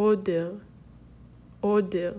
odeur, odeur.